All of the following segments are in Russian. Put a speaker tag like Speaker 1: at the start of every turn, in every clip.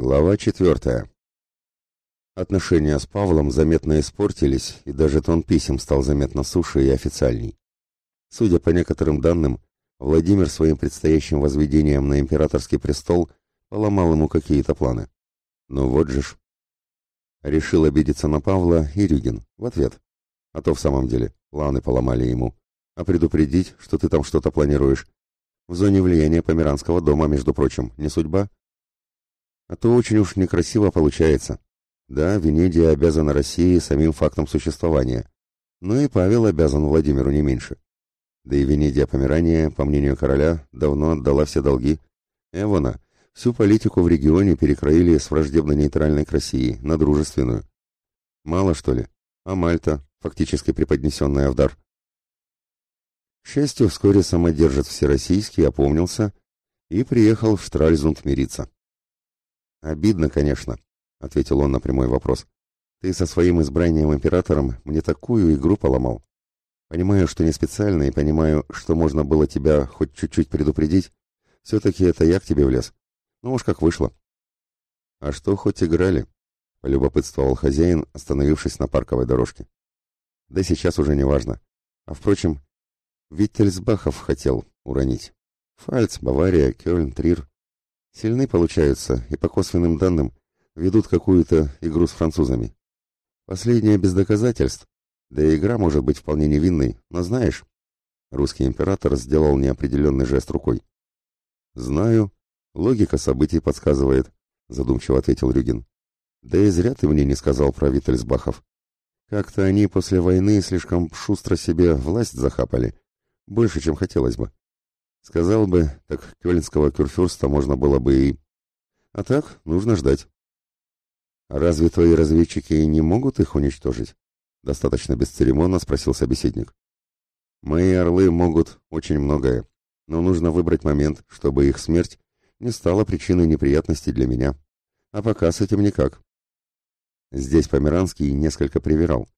Speaker 1: Глава четвертая. Отношения с Павлом заметно испортились, и даже тон писем стал заметно суше и официальней. Судя по некоторым данным, Владимир своим предстоящим возведением на императорский престол поломал ему какие-то планы. Ну вот же ж. Решил обидеться на Павла и Рюгин в ответ. А то в самом деле планы поломали ему. А предупредить, что ты там что-то планируешь. В зоне влияния Померанского дома, между прочим, не судьба? А то очень уж некрасиво получается. Да, Венедия обязана России самим фактом существования. Но и Павел обязан Владимиру не меньше. Да и Венедия Померания, по мнению короля, давно отдала все долги. Эвона, всю политику в регионе перекроили с враждебно-нейтральной к России на дружественную. Мало, что ли? А Мальта, фактически преподнесенная в дар. К счастью, вскоре самодержец Всероссийский опомнился и приехал в Штральзунд мириться. «Обидно, конечно», — ответил он на прямой вопрос. «Ты со своим избранием императором мне такую игру поломал. Понимаю, что не специально, и понимаю, что можно было тебя хоть чуть-чуть предупредить. Все-таки это я к тебе влез. Ну уж как вышло». «А что хоть играли?» — полюбопытствовал хозяин, остановившись на парковой дорожке. «Да сейчас уже не важно. А впрочем, Виттельсбахов хотел уронить. Фальц, Бавария, Кёльн, Трир. Сильны получаются и по косвенным данным ведут какую-то игру с французами. Последнее без доказательств, да и игра может быть вполне невинной, но знаешь, русский император сделал неопределенный жест рукой. Знаю, логика событий подсказывает, задумчиво ответил Рюгин. Да и зря ты мне не сказал про Виттельсбахов. Как-то они после войны слишком шустро себе власть захапали, больше, чем хотелось бы. Сказал бы, так кёльнского кюрфюрста можно было бы и... А так, нужно ждать. А разве твои разведчики не могут их уничтожить? Достаточно бесцеремонно спросил собеседник. Мои орлы могут очень многое, но нужно выбрать момент, чтобы их смерть не стала причиной неприятностей для меня. А пока с этим никак. Здесь Померанский несколько привирал.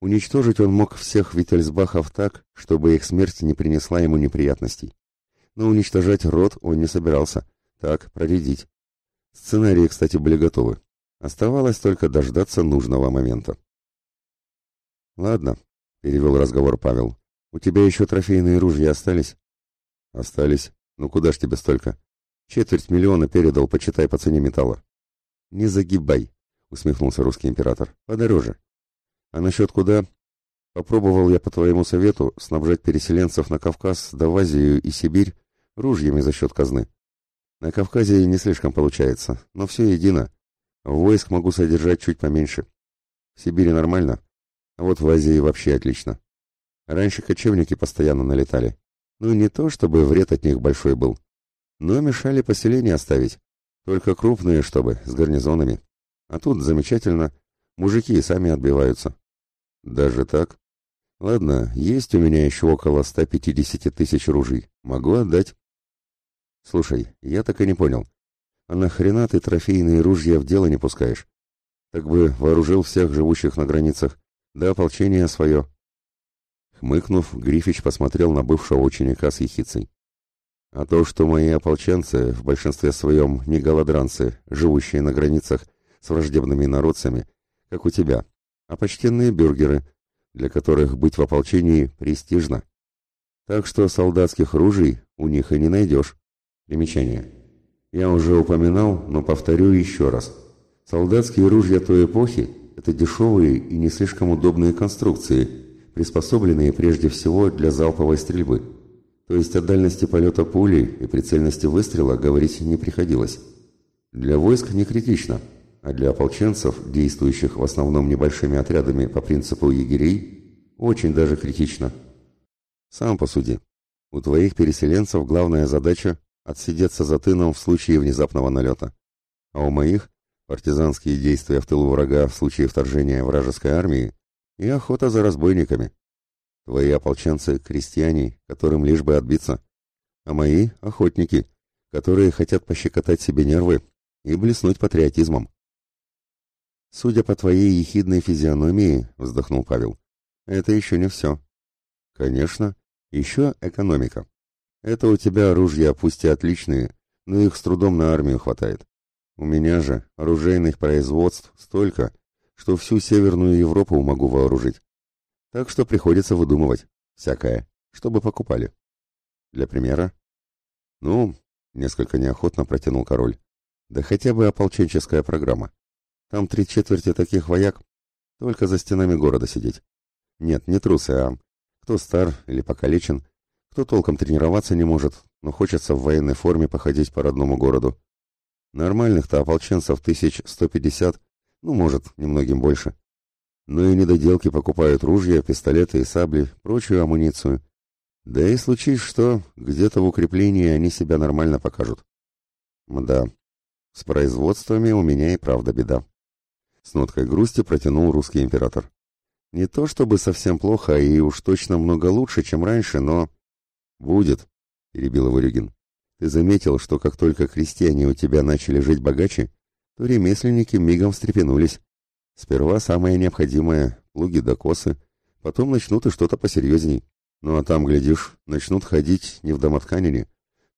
Speaker 1: Уничтожить он мог всех Виттельсбахов так, чтобы их смерть не принесла ему неприятностей но уничтожать род он не собирался. Так, проредить. Сценарии, кстати, были готовы. Оставалось только дождаться нужного момента. «Ладно», — перевел разговор Павел. «У тебя еще трофейные ружья остались?» «Остались. Ну куда ж тебе столько? Четверть миллиона передал, почитай по цене металла». «Не загибай», — усмехнулся русский император. «Подороже». «А насчет куда?» «Попробовал я по твоему совету снабжать переселенцев на Кавказ, да в Азию и Сибирь ружьями за счет казны. На Кавказе не слишком получается, но все едино. Войск могу содержать чуть поменьше. В Сибири нормально, а вот в Азии вообще отлично. Раньше кочевники постоянно налетали. Ну, не то, чтобы вред от них большой был. Но мешали поселение оставить. Только крупные, чтобы, с гарнизонами. А тут замечательно. Мужики сами отбиваются. Даже так? Ладно, есть у меня еще около 150 тысяч ружей. Могу отдать. Слушай, я так и не понял. А нахрена ты трофейные ружья в дело не пускаешь? Так бы вооружил всех живущих на границах, да ополчение свое. Хмыкнув, Грифич посмотрел на бывшего ученика с ехицей. А то, что мои ополченцы, в большинстве своем не голодранцы, живущие на границах с враждебными народцами, как у тебя, а почтенные бюргеры, для которых быть в ополчении престижно. Так что солдатских ружей у них и не найдешь. Примечание. Я уже упоминал, но повторю еще раз. Солдатские ружья той эпохи – это дешевые и не слишком удобные конструкции, приспособленные прежде всего для залповой стрельбы. То есть о дальности полета пули и прицельности выстрела говорить не приходилось. Для войск не критично, а для ополченцев, действующих в основном небольшими отрядами по принципу егерей, очень даже критично. Сам посуди. У твоих переселенцев главная задача отсидеться за тыном в случае внезапного налета. А у моих – партизанские действия в тылу врага в случае вторжения вражеской армии и охота за разбойниками. Твои ополченцы – крестьяне, которым лишь бы отбиться, а мои – охотники, которые хотят пощекотать себе нервы и блеснуть патриотизмом. «Судя по твоей ехидной физиономии», — вздохнул Павел, — «это еще не все». «Конечно, еще экономика. Это у тебя оружия, пусть и отличные, но их с трудом на армию хватает. У меня же оружейных производств столько, что всю Северную Европу могу вооружить. Так что приходится выдумывать всякое, чтобы покупали. Для примера? Ну, несколько неохотно протянул король. Да хотя бы ополченческая программа. Там три четверти таких вояк, только за стенами города сидеть. Нет, не трусы, а кто стар или покалечен, кто толком тренироваться не может, но хочется в военной форме походить по родному городу. Нормальных-то ополченцев тысяч сто пятьдесят, ну, может, немногим больше. Но и недоделки покупают ружья, пистолеты и сабли, прочую амуницию. Да и случись что, где-то в укреплении они себя нормально покажут. Да, с производствами у меня и правда беда. С ноткой грусти протянул русский император. Не то чтобы совсем плохо и уж точно много лучше, чем раньше, но... Будет, перебил его Рюгин. Ты заметил, что как только крестьяне у тебя начали жить богаче, то ремесленники мигом встрепенулись. Сперва самое необходимое — плуги да косы, потом начнут и что-то посерьезней. Ну а там, глядишь, начнут ходить не в домотканине,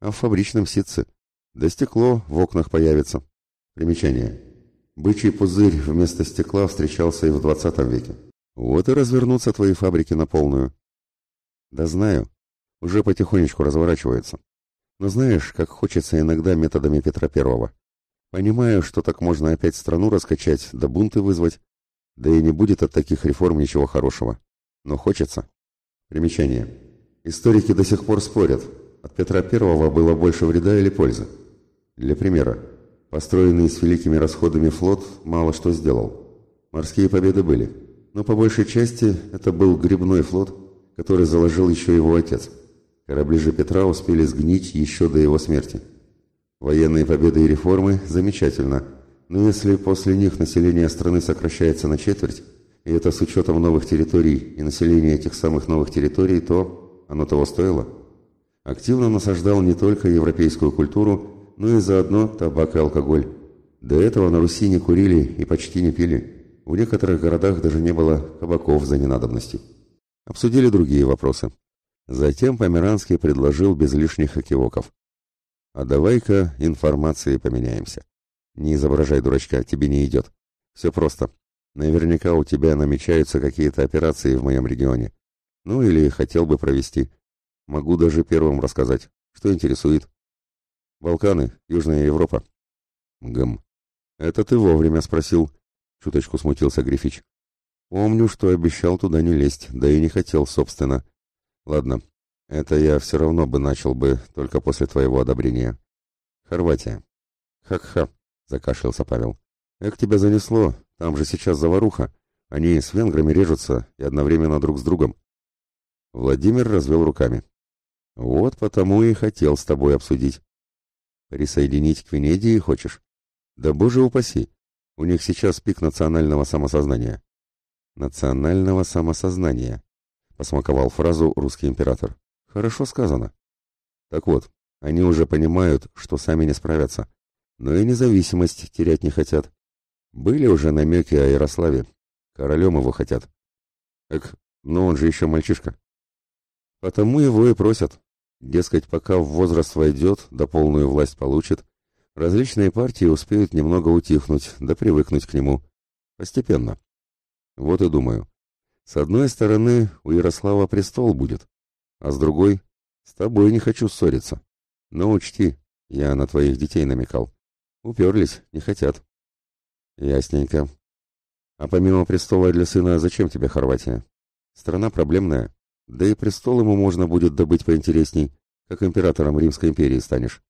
Speaker 1: а в фабричном ситце. Да стекло в окнах появится. Примечание. Бычий пузырь вместо стекла встречался и в двадцатом веке. Вот и развернутся твои фабрики на полную. Да знаю, уже потихонечку разворачивается. Но знаешь, как хочется иногда методами Петра Первого. Понимаю, что так можно опять страну раскачать, да бунты вызвать. Да и не будет от таких реформ ничего хорошего. Но хочется. Примечание. Историки до сих пор спорят, от Петра Первого было больше вреда или пользы. Для примера, построенный с великими расходами флот мало что сделал. Морские победы были, но по большей части это был грибной флот, который заложил еще его отец – Корабли же Петра успели сгнить еще до его смерти. Военные победы и реформы – замечательно, но если после них население страны сокращается на четверть, и это с учетом новых территорий и населения этих самых новых территорий, то оно того стоило. Активно насаждал не только европейскую культуру, но и заодно табак и алкоголь. До этого на Руси не курили и почти не пили. В некоторых городах даже не было кабаков за ненадобностью. Обсудили другие вопросы. Затем Померанский предложил без лишних окивоков. «А давай-ка информацией поменяемся. Не изображай дурачка, тебе не идет. Все просто. Наверняка у тебя намечаются какие-то операции в моем регионе. Ну или хотел бы провести. Могу даже первым рассказать, что интересует. Балканы, Южная Европа. Гм. Это ты вовремя спросил. Чуточку смутился Грифич. Помню, что обещал туда не лезть, да и не хотел, собственно. Ладно, это я все равно бы начал бы только после твоего одобрения. Хорватия. Ха-ха, закашлялся Павел. Эх, тебя занесло, там же сейчас заваруха. Они с венграми режутся и одновременно друг с другом. Владимир развел руками. Вот потому и хотел с тобой обсудить. Присоединить к Венедии хочешь? Да боже упаси, у них сейчас пик национального самосознания. Национального самосознания. — посмаковал фразу русский император. «Хорошо сказано. Так вот, они уже понимают, что сами не справятся, но и независимость терять не хотят. Были уже намеки о Ярославе. Королем его хотят. Эк, но он же еще мальчишка. Потому его и просят. Дескать, пока в возраст войдет, да полную власть получит, различные партии успеют немного утихнуть, да привыкнуть к нему. Постепенно. Вот и думаю, с одной стороны, у Ярослава престол будет, а с другой, с тобой не хочу ссориться. Но учти, я на твоих детей намекал. Уперлись, не хотят. Ясненько. А помимо престола для сына, зачем тебе Хорватия? Страна проблемная. Да и престол ему можно будет добыть поинтересней, как императором Римской империи станешь.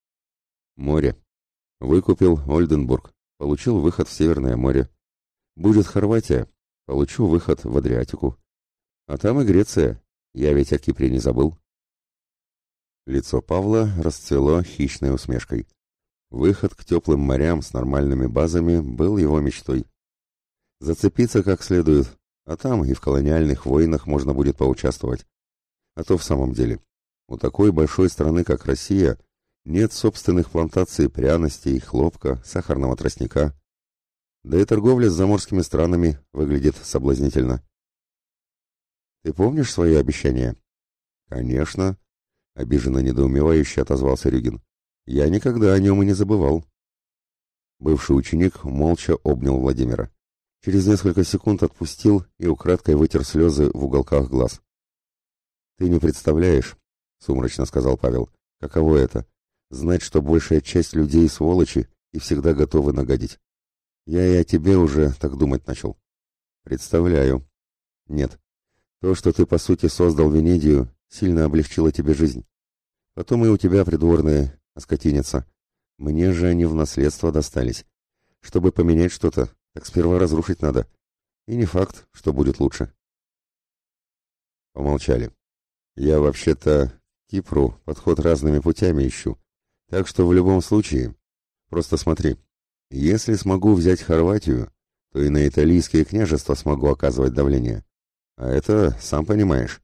Speaker 1: Море. Выкупил Ольденбург, получил выход в Северное море. Будет Хорватия, Получу выход в Адриатику. А там и Греция. Я ведь о Кипре не забыл. Лицо Павла расцвело хищной усмешкой. Выход к теплым морям с нормальными базами был его мечтой. Зацепиться как следует, а там и в колониальных войнах можно будет поучаствовать. А то в самом деле, у такой большой страны, как Россия, нет собственных плантаций пряностей, хлопка, сахарного тростника. Да и торговля с заморскими странами выглядит соблазнительно. Ты помнишь свои обещания? Конечно, обиженно недоумевающе отозвался Рюгин. Я никогда о нем и не забывал. Бывший ученик молча обнял Владимира. Через несколько секунд отпустил и украдкой вытер слезы в уголках глаз. «Ты не представляешь», — сумрачно сказал Павел, — «каково это — знать, что большая часть людей сволочи и всегда готовы нагодить. Я и о тебе уже так думать начал». «Представляю». «Нет. То, что ты, по сути, создал Венедию, сильно облегчило тебе жизнь. Потом и у тебя придворные, оскотинятся. Мне же они в наследство достались. Чтобы поменять что-то, так сперва разрушить надо. И не факт, что будет лучше. Помолчали. Я вообще-то Кипру подход разными путями ищу. Так что в любом случае, просто смотри. Если смогу взять Хорватию, то и на италийские княжества смогу оказывать давление. А это, сам понимаешь.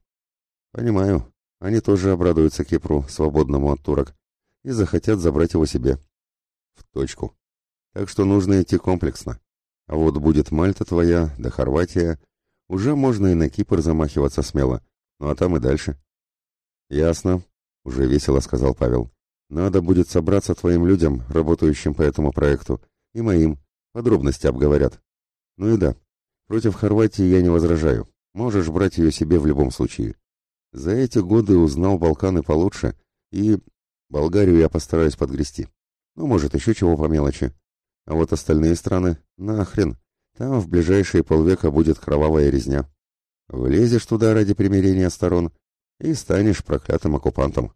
Speaker 1: Понимаю. Они тоже обрадуются Кипру, свободному от турок, и захотят забрать его себе. В точку. Так что нужно идти комплексно. А вот будет Мальта твоя, да Хорватия, уже можно и на Кипр замахиваться смело. Ну а там и дальше. Ясно, уже весело сказал Павел. Надо будет собраться твоим людям, работающим по этому проекту, и моим. Подробности обговорят. Ну и да, против Хорватии я не возражаю. Можешь брать ее себе в любом случае. За эти годы узнал Балканы получше, и Болгарию я постараюсь подгрести. Ну, может, еще чего по мелочи. А вот остальные страны — нахрен. Там в ближайшие полвека будет кровавая резня. Влезешь туда ради примирения сторон и станешь проклятым оккупантом.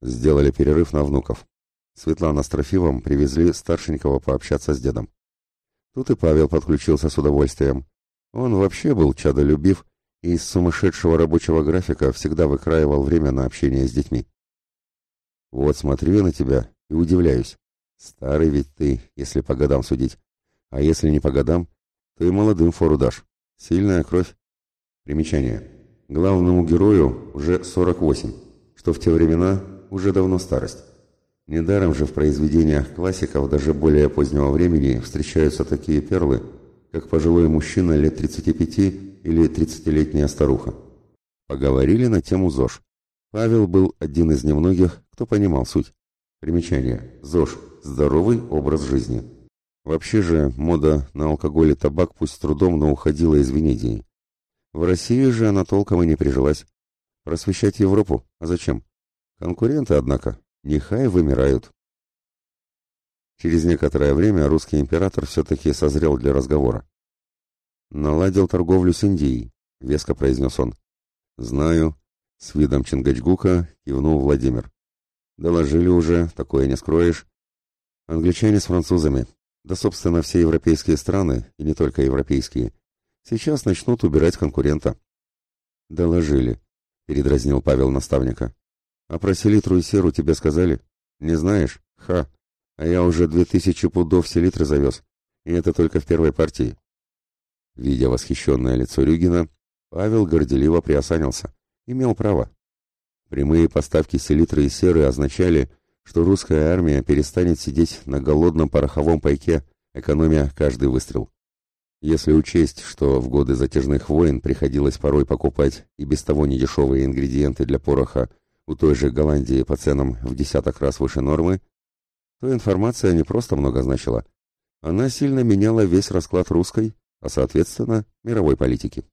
Speaker 1: Сделали перерыв на внуков. Светлана с Трофимом привезли старшенького пообщаться с дедом. Тут и Павел подключился с удовольствием. Он вообще был чадолюбив и из сумасшедшего рабочего графика всегда выкраивал время на общение с детьми. Вот смотрю на тебя и удивляюсь. Старый ведь ты, если по годам судить. А если не по годам, то и молодым фору дашь. Сильная кровь. Примечание. Главному герою уже 48, что в те времена уже давно старость. Недаром же в произведениях классиков даже более позднего времени встречаются такие перлы, как пожилой мужчина лет 35 или 30-летняя старуха. Поговорили на тему ЗОЖ. Павел был один из немногих, кто понимал суть. Примечание. ЗОЖ – здоровый образ жизни. Вообще же мода на алкоголь и табак пусть с трудом, но уходила из Венедии. В России же она толком и не прижилась. Просвещать Европу? А зачем? Конкуренты, однако, нехай вымирают. Через некоторое время русский император все-таки созрел для разговора. «Наладил торговлю с Индией», — веско произнес он. «Знаю», — с видом Чингачгука кивнул Владимир. Доложили уже, такое не скроешь. Англичане с французами, да, собственно, все европейские страны, и не только европейские, сейчас начнут убирать конкурента. Доложили, передразнил Павел наставника. А про селитру и серу тебе сказали? Не знаешь? Ха! А я уже две тысячи пудов селитры завез, и это только в первой партии. Видя восхищенное лицо Рюгина, Павел горделиво приосанился. Имел право. Прямые поставки селитры и серы означали, что русская армия перестанет сидеть на голодном пороховом пайке, экономя каждый выстрел. Если учесть, что в годы затяжных войн приходилось порой покупать и без того недешевые ингредиенты для пороха у той же Голландии по ценам в десяток раз выше нормы, то информация не просто много значила. Она сильно меняла весь расклад русской, а соответственно мировой политики.